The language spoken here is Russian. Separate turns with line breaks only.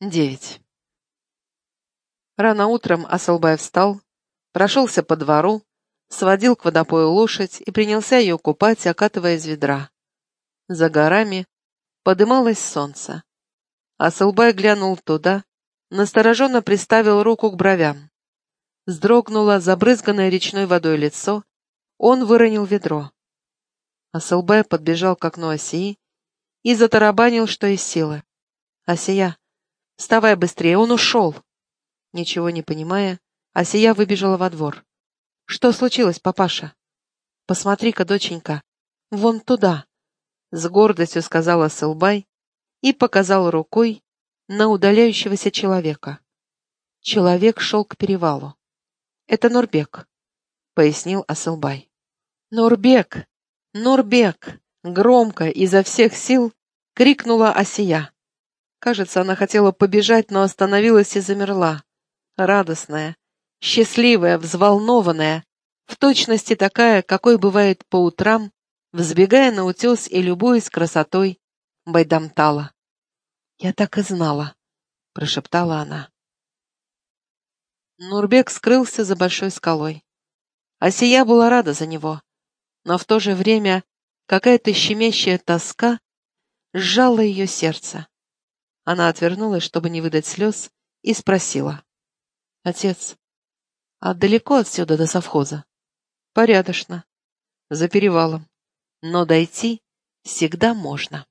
Девять. Рано утром Асылбай встал, прошелся по двору, сводил к водопою лошадь и принялся ее купать, окатывая из ведра. За горами подымалось солнце. Асылбай глянул туда, настороженно приставил руку к бровям. Сдрогнуло забрызганное речной водой лицо, он выронил ведро. Асылбай подбежал к окну Осии и затарабанил, что из силы. «Осия, вставай быстрее, он ушел!» Ничего не понимая, Осия выбежала во двор. «Что случилось, папаша?» «Посмотри-ка, доченька, вон туда!» С гордостью сказала Сылбай и показал рукой на удаляющегося человека. Человек шел к перевалу. «Это Нурбек», — пояснил Асылбай. «Нурбек! Нурбек!» — громко, изо всех сил крикнула Асия. Кажется, она хотела побежать, но остановилась и замерла. Радостная, счастливая, взволнованная, в точности такая, какой бывает по утрам, взбегая на утес и любуясь красотой Байдамтала. «Я так и знала», — прошептала она. Нурбек скрылся за большой скалой. Асия была рада за него, но в то же время какая-то щемящая тоска сжала ее сердце. Она отвернулась, чтобы не выдать слез, и спросила. «Отец, а далеко отсюда до совхоза?» «Порядочно. За перевалом. Но дойти всегда можно».